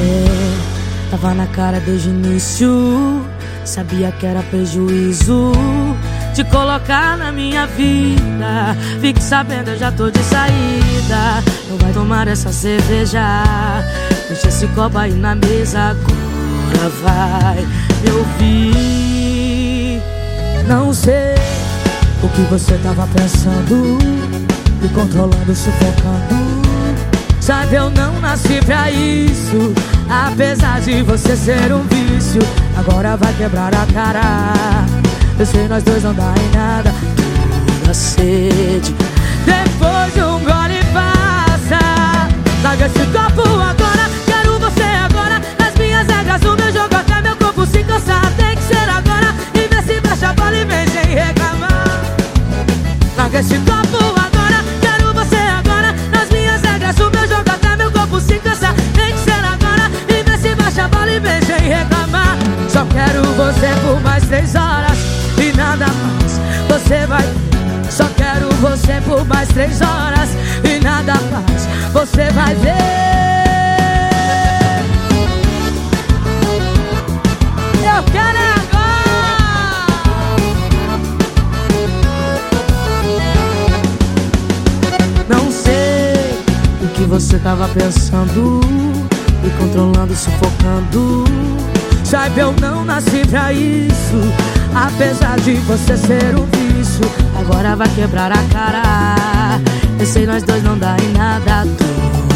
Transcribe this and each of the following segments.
É, tava na cara desde o início. Sabia que era prejuízo te colocar na minha vida. Fique sabendo, eu já tô de saída. Não vai tomar essa cerveja. Deixa esse copo aí na mesa. Agora vai me ouvir. Não sei o que você tava pensando. Me controlando, sufocando. Sabe, eu não nasci pra isso. Apesar de você ser um vício, agora vai quebrar a cara. Eu sei nós dois não dá em nada. Toda sede, você por mais três horas e nada mais. Você vai Só quero você por mais três horas e nada mais. Você vai ver. Eu quero é agora. Não sei o que você tava pensando controlando, sufocando. Saiba, eu não nasci pra isso Apesar de você ser um vício. Agora vai quebrar a cara. Eu sei nós dois não dá em nada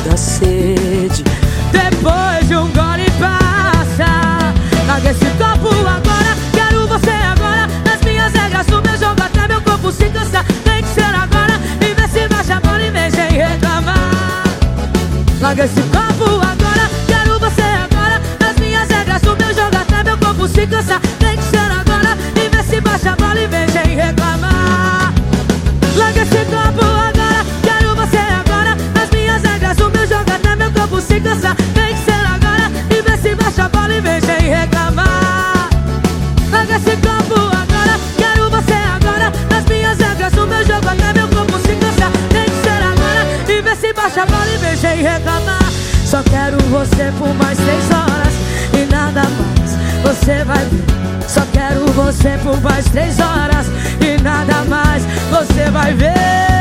Toda sede. Depois de um gole passa Larga esse copo agora. Quero você agora Nas minhas regras, o meu jogo Até meu corpo se cansar Tem que ser agora E vê se baixa a bola e vem sem reclamar. Larga esse copo reclamar. Só quero você por mais três horas E nada mais, você vai ver. Só quero você por mais três horas E nada mais, você vai ver.